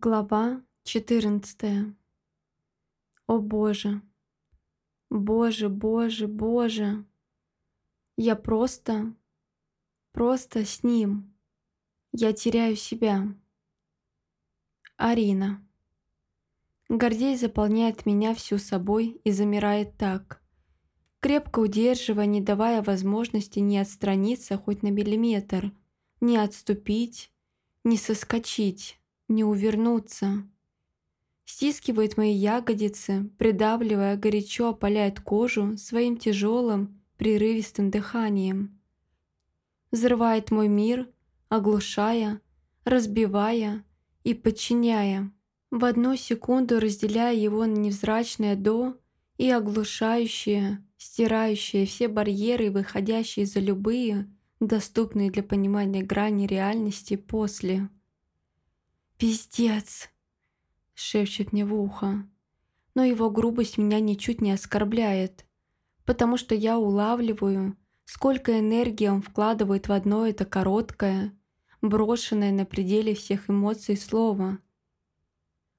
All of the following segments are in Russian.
Глава 14 О Боже! Боже, Боже, Боже! Я просто, просто с ним. Я теряю себя. Арина. Гордей заполняет меня всю собой и замирает так, крепко удерживая, не давая возможности не отстраниться хоть на миллиметр, не отступить, не соскочить не увернуться. Стискивает мои ягодицы, придавливая, горячо опаляет кожу своим тяжелым, прерывистым дыханием. Взрывает мой мир, оглушая, разбивая и подчиняя, в одну секунду разделяя его на невзрачное «до» и оглушающее, стирающее все барьеры, выходящие за любые, доступные для понимания грани реальности после. «Пиздец!» — шепчет мне в ухо. Но его грубость меня ничуть не оскорбляет, потому что я улавливаю, сколько энергии он вкладывает в одно это короткое, брошенное на пределе всех эмоций слово.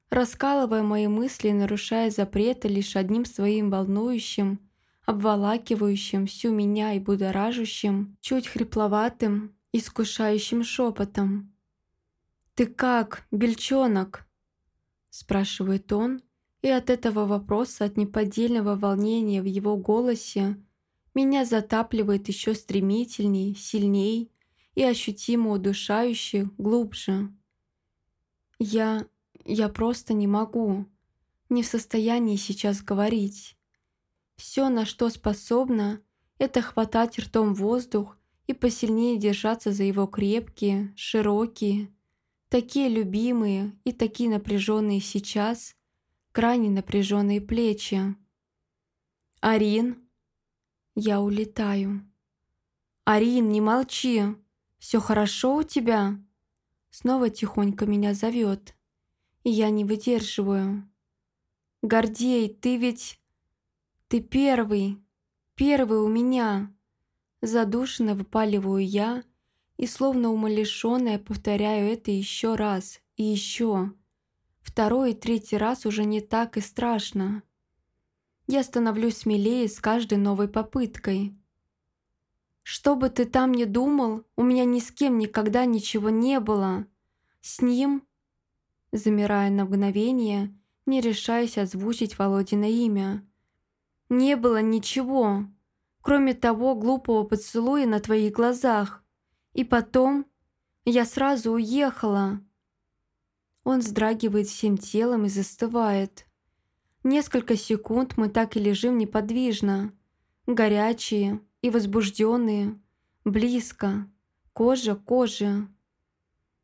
Раскалывая мои мысли, нарушая запреты лишь одним своим волнующим, обволакивающим всю меня и будоражащим, чуть хрипловатым, искушающим шепотом. «Ты как, бельчонок?» спрашивает он, и от этого вопроса, от неподдельного волнения в его голосе, меня затапливает еще стремительней, сильней и ощутимо удушающе глубже. Я... я просто не могу, не в состоянии сейчас говорить. Все, на что способна, это хватать ртом воздух и посильнее держаться за его крепкие, широкие, Такие любимые и такие напряженные сейчас, крайне напряженные плечи. «Арин!» Я улетаю. «Арин, не молчи! Все хорошо у тебя?» Снова тихонько меня зовет, и я не выдерживаю. «Гордей, ты ведь... Ты первый, первый у меня!» Задушенно выпаливаю я, и словно умалишенная повторяю это еще раз и еще. Второй и третий раз уже не так и страшно. Я становлюсь смелее с каждой новой попыткой. Что бы ты там ни думал, у меня ни с кем никогда ничего не было. С ним, замирая на мгновение, не решаясь озвучить Володина имя. Не было ничего, кроме того глупого поцелуя на твоих глазах, и потом я сразу уехала. Он вздрагивает всем телом и застывает. Несколько секунд мы так и лежим неподвижно, горячие и возбужденные, близко, кожа к коже.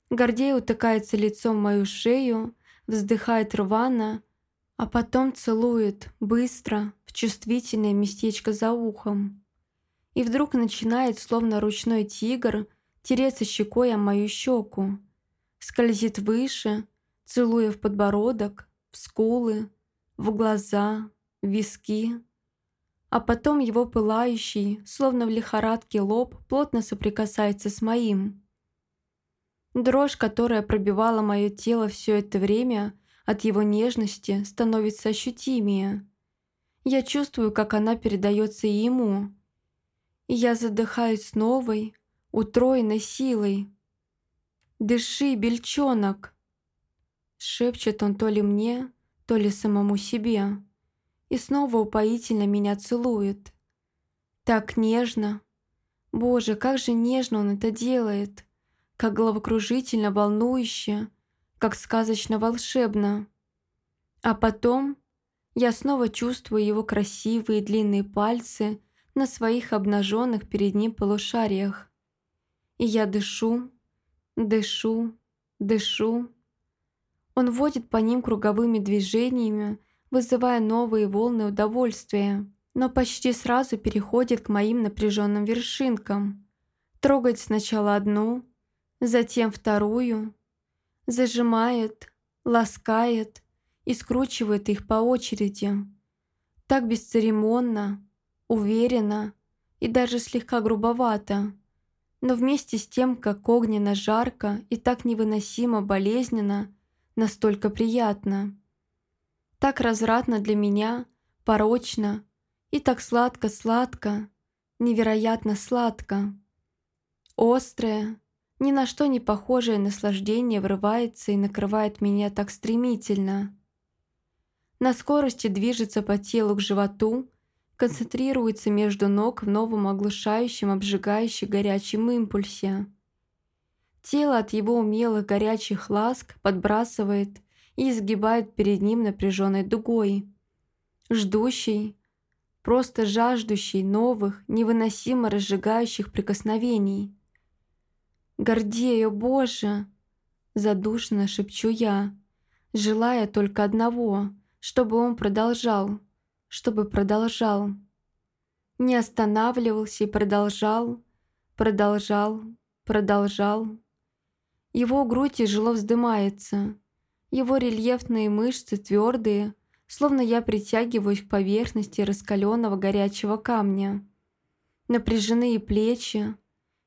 Гордей утыкается лицом в мою шею, вздыхает рвано, а потом целует, быстро, в чувствительное местечко за ухом. И вдруг начинает, словно ручной тигр, тереться щекой о мою щеку, скользит выше, целуя в подбородок, в скулы, в глаза, в виски. А потом его пылающий, словно в лихорадке лоб, плотно соприкасается с моим. Дрожь, которая пробивала мое тело все это время, от его нежности становится ощутимее. Я чувствую, как она передается ему. И я задыхаюсь новой, утроенной силой. «Дыши, бельчонок!» Шепчет он то ли мне, то ли самому себе. И снова упоительно меня целует. Так нежно. Боже, как же нежно он это делает. Как головокружительно волнующе, как сказочно волшебно. А потом я снова чувствую его красивые длинные пальцы на своих обнаженных перед ним полушариях. И я дышу, дышу, дышу. Он водит по ним круговыми движениями, вызывая новые волны удовольствия, но почти сразу переходит к моим напряженным вершинкам. Трогает сначала одну, затем вторую, зажимает, ласкает и скручивает их по очереди. Так бесцеремонно, уверенно и даже слегка грубовато но вместе с тем, как огненно жарко и так невыносимо болезненно, настолько приятно. Так развратно для меня, порочно и так сладко-сладко, невероятно сладко. Острое, ни на что не похожее наслаждение врывается и накрывает меня так стремительно. На скорости движется по телу к животу, концентрируется между ног в новом оглушающем, обжигающем горячем импульсе. Тело от его умелых горячих ласк подбрасывает и изгибает перед ним напряженной дугой. Ждущий, просто жаждущий новых, невыносимо разжигающих прикосновений. «Гордею, Боже!» – задушно шепчу я, желая только одного, чтобы он продолжал, чтобы продолжал. Не останавливался и продолжал, продолжал, продолжал. Его грудь тяжело вздымается, его рельефные мышцы твердые, словно я притягиваюсь к поверхности раскаленного горячего камня. Напряженные плечи,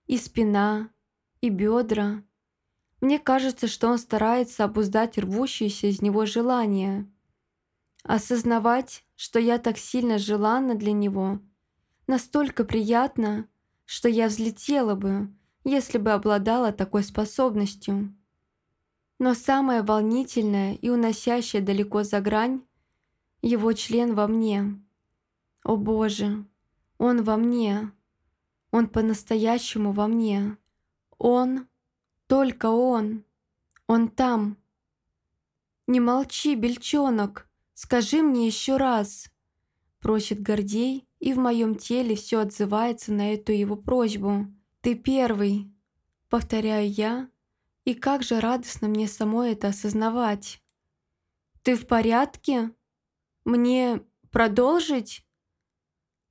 и спина, и бедра. Мне кажется, что он старается обуздать рвущееся из него желание. Осознавать, что я так сильно желанна для него, настолько приятно, что я взлетела бы, если бы обладала такой способностью. Но самое волнительное и уносящее далеко за грань – его член во мне. О боже, он во мне. Он по-настоящему во мне. Он, только он, он там. «Не молчи, бельчонок, скажи мне еще раз», просит Гордей, и в моем теле все отзывается на эту его просьбу. «Ты первый», повторяю я, и как же радостно мне самой это осознавать. «Ты в порядке? Мне продолжить?»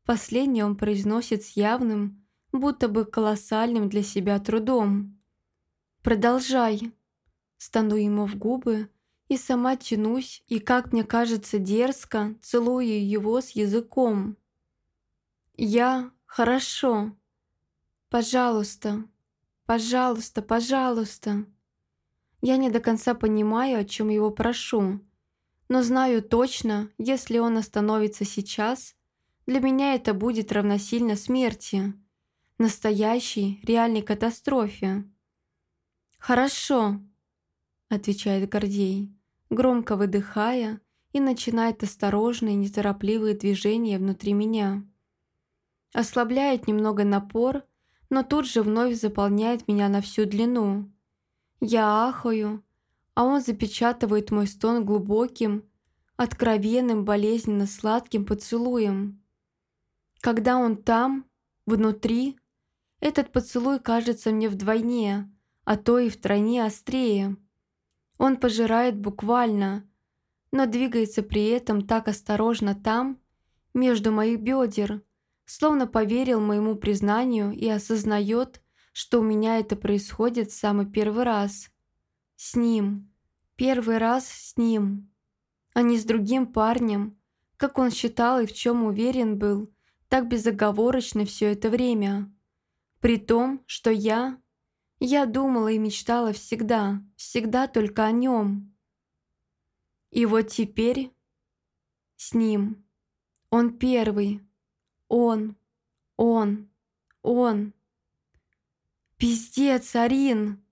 Последнее он произносит с явным, будто бы колоссальным для себя трудом. «Продолжай!» Стану ему в губы и сама тянусь, и, как мне кажется, дерзко целую его с языком. «Я хорошо. Пожалуйста, пожалуйста, пожалуйста». Я не до конца понимаю, о чем его прошу, но знаю точно, если он остановится сейчас, для меня это будет равносильно смерти настоящей, реальной катастрофе. «Хорошо», — отвечает Гордей, громко выдыхая и начинает осторожные, неторопливые движения внутри меня. Ослабляет немного напор, но тут же вновь заполняет меня на всю длину. Я ахаю, а он запечатывает мой стон глубоким, откровенным, болезненно сладким поцелуем. Когда он там, внутри, этот поцелуй кажется мне вдвойне, а то и втройне острее. Он пожирает буквально, но двигается при этом так осторожно там, между моих бедер, словно поверил моему признанию и осознает, что у меня это происходит в самый первый раз. С ним. Первый раз с ним. А не с другим парнем, как он считал и в чем уверен был, так безоговорочно все это время. При том, что я... Я думала и мечтала всегда, всегда только о нем. И вот теперь с ним. Он первый. Он. Он. Он. «Пиздец, Арин!»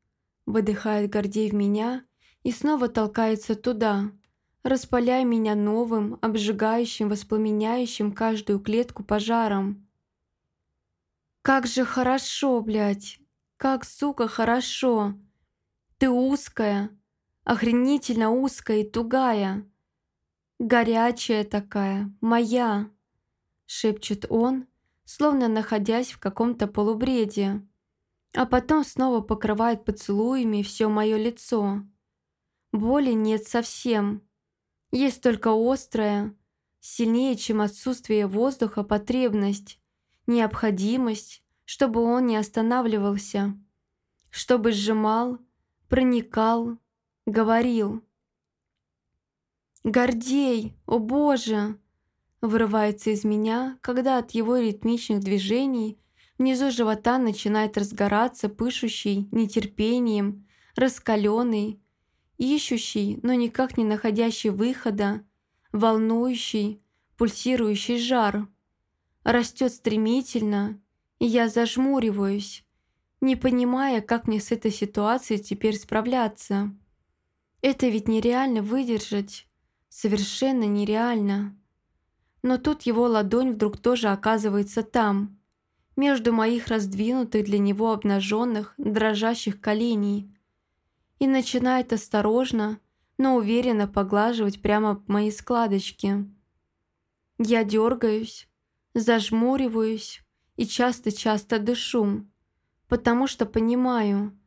Выдыхает Гордей в меня и снова толкается туда, распаляя меня новым, обжигающим, воспламеняющим каждую клетку пожаром. Как же хорошо, блядь. Как, сука, хорошо. Ты узкая, охренительно узкая и тугая. Горячая такая, моя, шепчет он, словно находясь в каком-то полубреде. А потом снова покрывает поцелуями все мое лицо. Боли нет совсем. Есть только острая, сильнее, чем отсутствие воздуха, потребность необходимость, чтобы он не останавливался, чтобы сжимал, проникал, говорил. «Гордей, о боже!» вырывается из меня, когда от его ритмичных движений внизу живота начинает разгораться пышущий нетерпением, раскаленный, ищущий, но никак не находящий выхода, волнующий, пульсирующий жар. Растет стремительно, я зажмуриваюсь, не понимая, как мне с этой ситуацией теперь справляться. Это ведь нереально выдержать, совершенно нереально. Но тут его ладонь вдруг тоже оказывается там, между моих раздвинутых для него обнаженных, дрожащих коленей, и начинает осторожно, но уверенно поглаживать прямо мои складочки. Я дергаюсь, зажмуриваюсь и часто-часто дышу, потому что понимаю,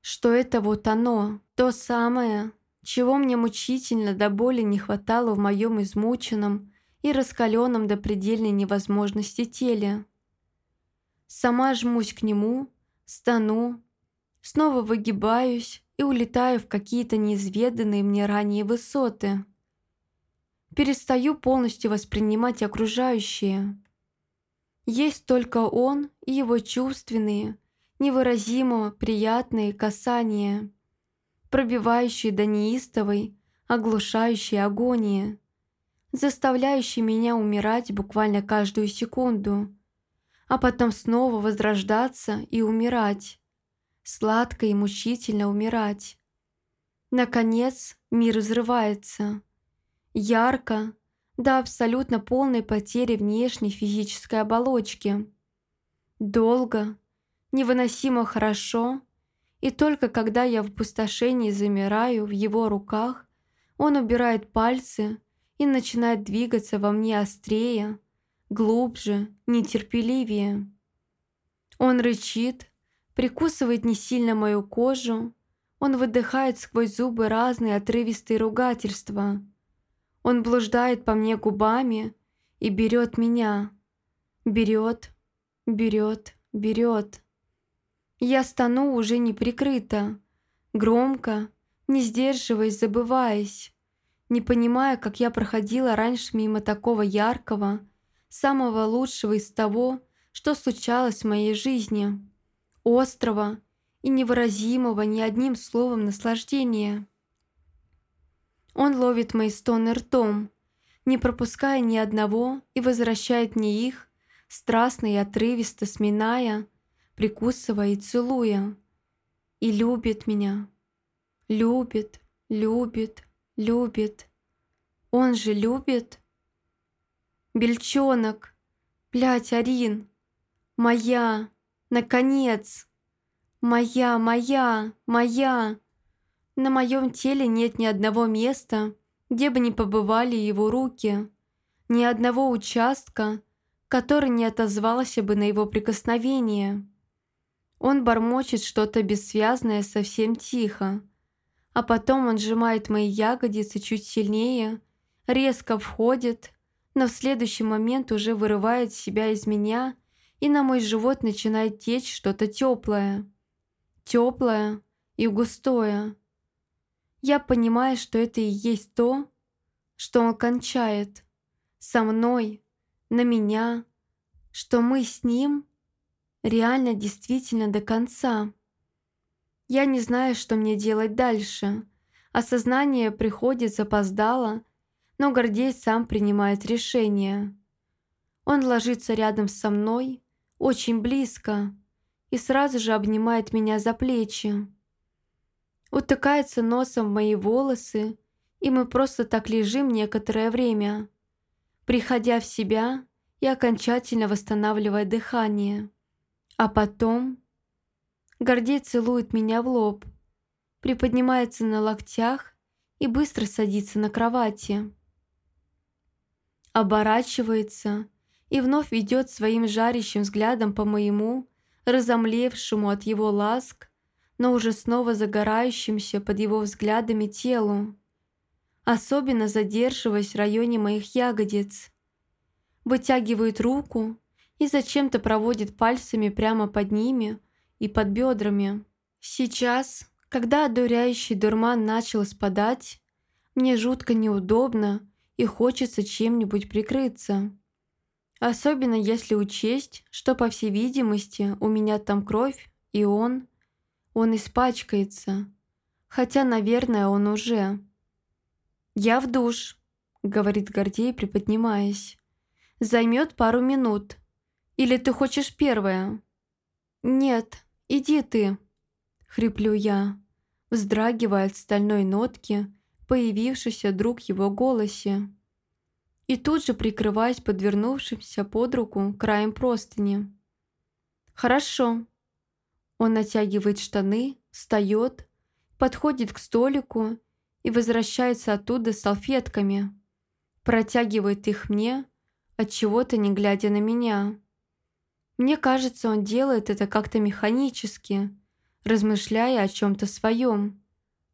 что это вот оно, то самое, чего мне мучительно до боли не хватало в моем измученном и раскаленном до предельной невозможности теле. Сама жмусь к нему, стану, снова выгибаюсь и улетаю в какие-то неизведанные мне ранее высоты. Перестаю полностью воспринимать окружающее. Есть только он и его чувственные, невыразимо приятные касания, пробивающие до неистовой, оглушающей агонии, заставляющие меня умирать буквально каждую секунду, а потом снова возрождаться и умирать, сладко и мучительно умирать. Наконец мир взрывается. Ярко, до абсолютно полной потери внешней физической оболочки. Долго, невыносимо хорошо, и только когда я в пустошении замираю в его руках, он убирает пальцы и начинает двигаться во мне острее, глубже, нетерпеливее. Он рычит, прикусывает не сильно мою кожу, он выдыхает сквозь зубы разные отрывистые ругательства. Он блуждает по мне губами и берет меня. Берет, берет, берет. Я стану уже не прикрыто, громко, не сдерживаясь, забываясь, не понимая, как я проходила раньше мимо такого яркого, самого лучшего из того, что случалось в моей жизни, острого и невыразимого ни одним словом наслаждения. Он ловит мои стоны ртом, не пропуская ни одного и возвращает мне их, страстно и отрывисто сминая, прикусывая и целуя. И любит меня. Любит, любит, любит. Он же любит. Бельчонок. Блядь, Арин. Моя. Наконец. Моя, моя, моя. На моем теле нет ни одного места, где бы не побывали его руки, ни одного участка, который не отозвался бы на его прикосновение. Он бормочет что-то бессвязное совсем тихо, а потом он сжимает мои ягодицы чуть сильнее, резко входит, но в следующий момент уже вырывает себя из меня, и на мой живот начинает течь что-то теплое. Теплое и густое. Я понимаю, что это и есть то, что он кончает. Со мной, на меня, что мы с ним реально действительно до конца. Я не знаю, что мне делать дальше. Осознание приходит запоздало, но Гордей сам принимает решение. Он ложится рядом со мной, очень близко, и сразу же обнимает меня за плечи. Утыкается носом в мои волосы, и мы просто так лежим некоторое время, приходя в себя и окончательно восстанавливая дыхание. А потом... Гордей целует меня в лоб, приподнимается на локтях и быстро садится на кровати оборачивается и вновь ведет своим жарящим взглядом по моему, разомлевшему от его ласк, но уже снова загорающимся под его взглядами телу, особенно задерживаясь в районе моих ягодиц. Вытягивает руку и зачем-то проводит пальцами прямо под ними и под бедрами. Сейчас, когда одуряющий дурман начал спадать, мне жутко неудобно и хочется чем-нибудь прикрыться. Особенно если учесть, что, по всей видимости, у меня там кровь, и он... Он испачкается. Хотя, наверное, он уже. «Я в душ», — говорит Гордей, приподнимаясь. «Займет пару минут. Или ты хочешь первая?» «Нет, иди ты», — хриплю я, вздрагивая от стальной нотки, появившейся вдруг его голосе. И тут же прикрываясь подвернувшимся под руку краем простыни. «Хорошо». Он натягивает штаны, встает, подходит к столику и возвращается оттуда с салфетками. Протягивает их мне, от чего то не глядя на меня. Мне кажется, он делает это как-то механически, размышляя о чем-то своем.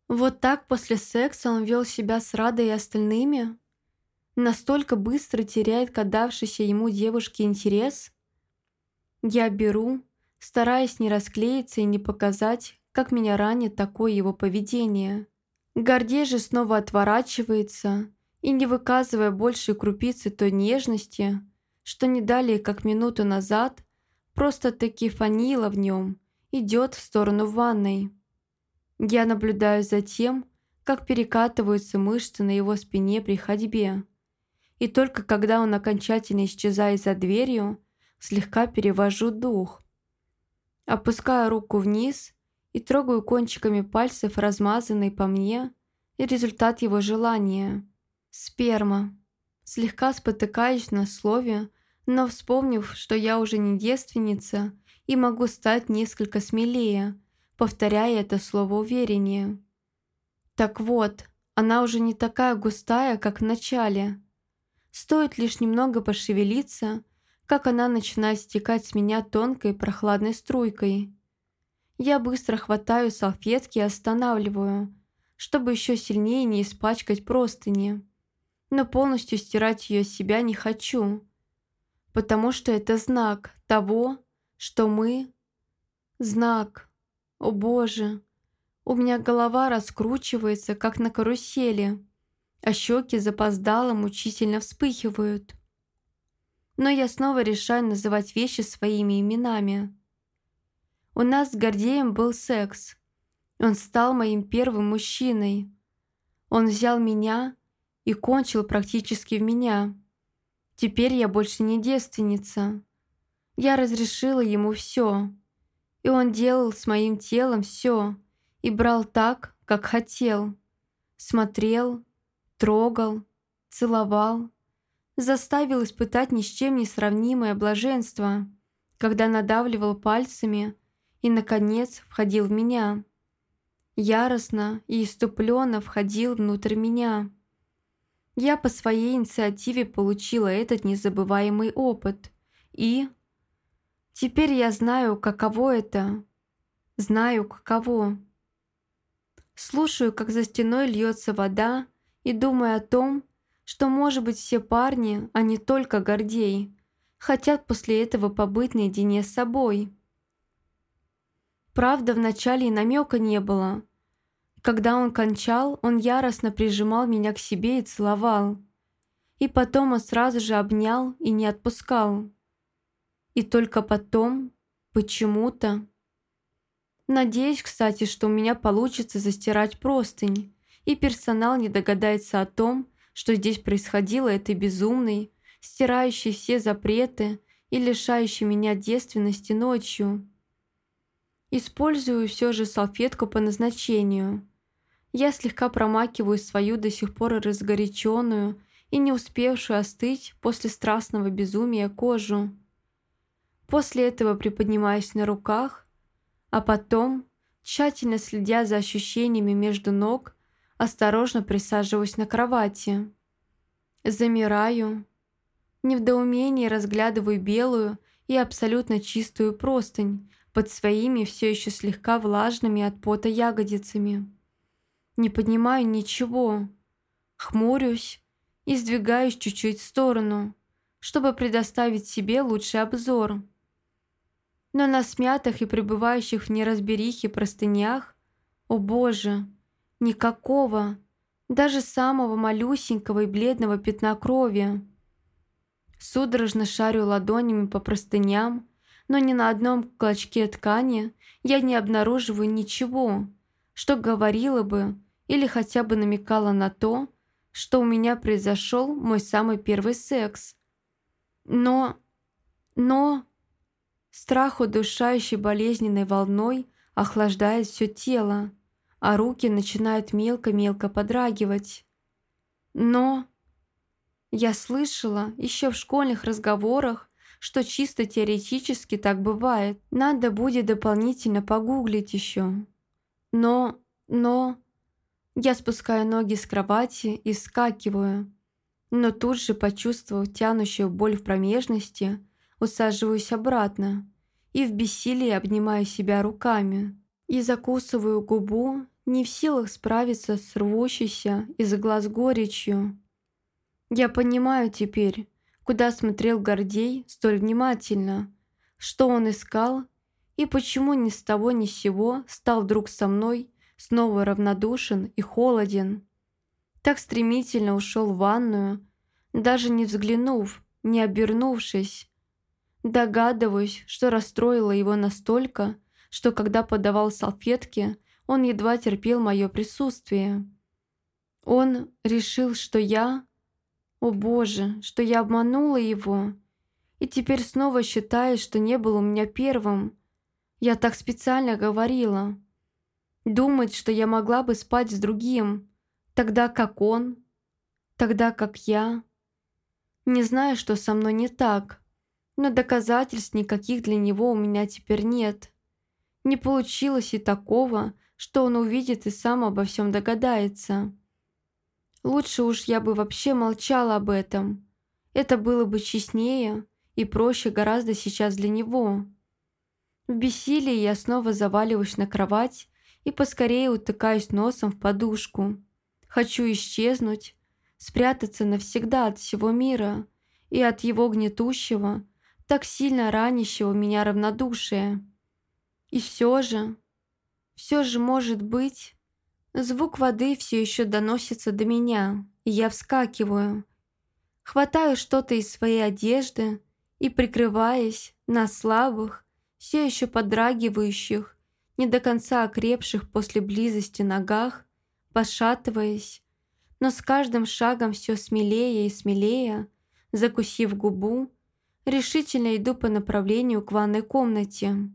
Вот так после секса он вел себя с Радой и остальными? Настолько быстро теряет к отдавшейся ему девушке интерес? Я беру, стараясь не расклеиться и не показать, как меня ранит такое его поведение. Гордей же снова отворачивается и, не выказывая больше крупицы той нежности, что не далее, как минуту назад, просто-таки фанила в нем, идет в сторону ванной. Я наблюдаю за тем, как перекатываются мышцы на его спине при ходьбе. И только когда он окончательно исчезает за дверью, слегка перевожу дух. Опускаю руку вниз и трогаю кончиками пальцев размазанный по мне и результат его желания. Сперма. Слегка спотыкаюсь на слове, но вспомнив, что я уже не девственница и могу стать несколько смелее, повторяя это слово увереннее. Так вот, она уже не такая густая, как в начале. Стоит лишь немного пошевелиться, как она начинает стекать с меня тонкой прохладной струйкой. Я быстро хватаю салфетки и останавливаю, чтобы еще сильнее не испачкать простыни. Но полностью стирать ее с себя не хочу потому что это знак того, что мы... Знак. О боже. У меня голова раскручивается, как на карусели, а щеки запоздало мучительно вспыхивают. Но я снова решаю называть вещи своими именами. У нас с Гордеем был секс. Он стал моим первым мужчиной. Он взял меня и кончил практически в меня. Теперь я больше не девственница. Я разрешила ему все. И он делал с моим телом все. И брал так, как хотел. Смотрел, трогал, целовал. Заставил испытать ни с чем не сравнимое блаженство, когда надавливал пальцами и, наконец, входил в меня. Яростно и иступленно входил внутрь меня. Я по своей инициативе получила этот незабываемый опыт. И... Теперь я знаю, каково это. Знаю, каково. Слушаю, как за стеной льется вода, и думаю о том, что, может быть, все парни, а не только Гордей, хотят после этого побыть наедине с собой. Правда, вначале и намека не было – когда он кончал, он яростно прижимал меня к себе и целовал. И потом он сразу же обнял и не отпускал. И только потом, почему-то... Надеюсь, кстати, что у меня получится застирать простынь, и персонал не догадается о том, что здесь происходило этой безумной, стирающей все запреты и лишающей меня девственности ночью. Использую все же салфетку по назначению – я слегка промакиваю свою до сих пор разгоряченную и не успевшую остыть после страстного безумия кожу. После этого приподнимаюсь на руках, а потом, тщательно следя за ощущениями между ног, осторожно присаживаюсь на кровати. Замираю. В недоумении разглядываю белую и абсолютно чистую простынь под своими все еще слегка влажными от пота ягодицами. Не поднимаю ничего. Хмурюсь и сдвигаюсь чуть-чуть в сторону, чтобы предоставить себе лучший обзор. Но на смятых и пребывающих в неразберихе простынях, о боже, никакого, даже самого малюсенького и бледного пятна крови. Судорожно шарю ладонями по простыням, но ни на одном клочке ткани я не обнаруживаю ничего, что говорила бы или хотя бы намекала на то, что у меня произошел мой самый первый секс. Но... но... Страх удушающей болезненной волной охлаждает все тело, а руки начинают мелко-мелко подрагивать. Но... Я слышала еще в школьных разговорах, что чисто теоретически так бывает. Надо будет дополнительно погуглить еще. Но... но... Я спускаю ноги с кровати и вскакиваю. Но тут же, почувствовав тянущую боль в промежности, усаживаюсь обратно и в бессилии обнимаю себя руками и закусываю губу, не в силах справиться с рвущейся из глаз горечью. Я понимаю теперь, куда смотрел Гордей столь внимательно, что он искал и почему ни с того ни с сего стал вдруг со мной снова равнодушен и холоден. Так стремительно ушел в ванную, даже не взглянув, не обернувшись. Догадываюсь, что расстроило его настолько, что когда подавал салфетки, он едва терпел мое присутствие. Он решил, что я... О боже, что я обманула его. И теперь снова считает, что не был у меня первым. Я так специально говорила. Думать, что я могла бы спать с другим, тогда как он, тогда как я. Не знаю, что со мной не так, но доказательств никаких для него у меня теперь нет. Не получилось и такого, что он увидит и сам обо всем догадается. Лучше уж я бы вообще молчала об этом. Это было бы честнее и проще гораздо сейчас для него. В бессилии я снова заваливаюсь на кровать и поскорее утыкаюсь носом в подушку. Хочу исчезнуть, спрятаться навсегда от всего мира и от его гнетущего, так сильно ранящего меня равнодушия. И все же, все же может быть, звук воды все еще доносится до меня, и я вскакиваю. Хватаю что-то из своей одежды и, прикрываясь на слабых, все еще подрагивающих, не до конца окрепших после близости ногах, пошатываясь, но с каждым шагом все смелее и смелее, закусив губу, решительно иду по направлению к ванной комнате.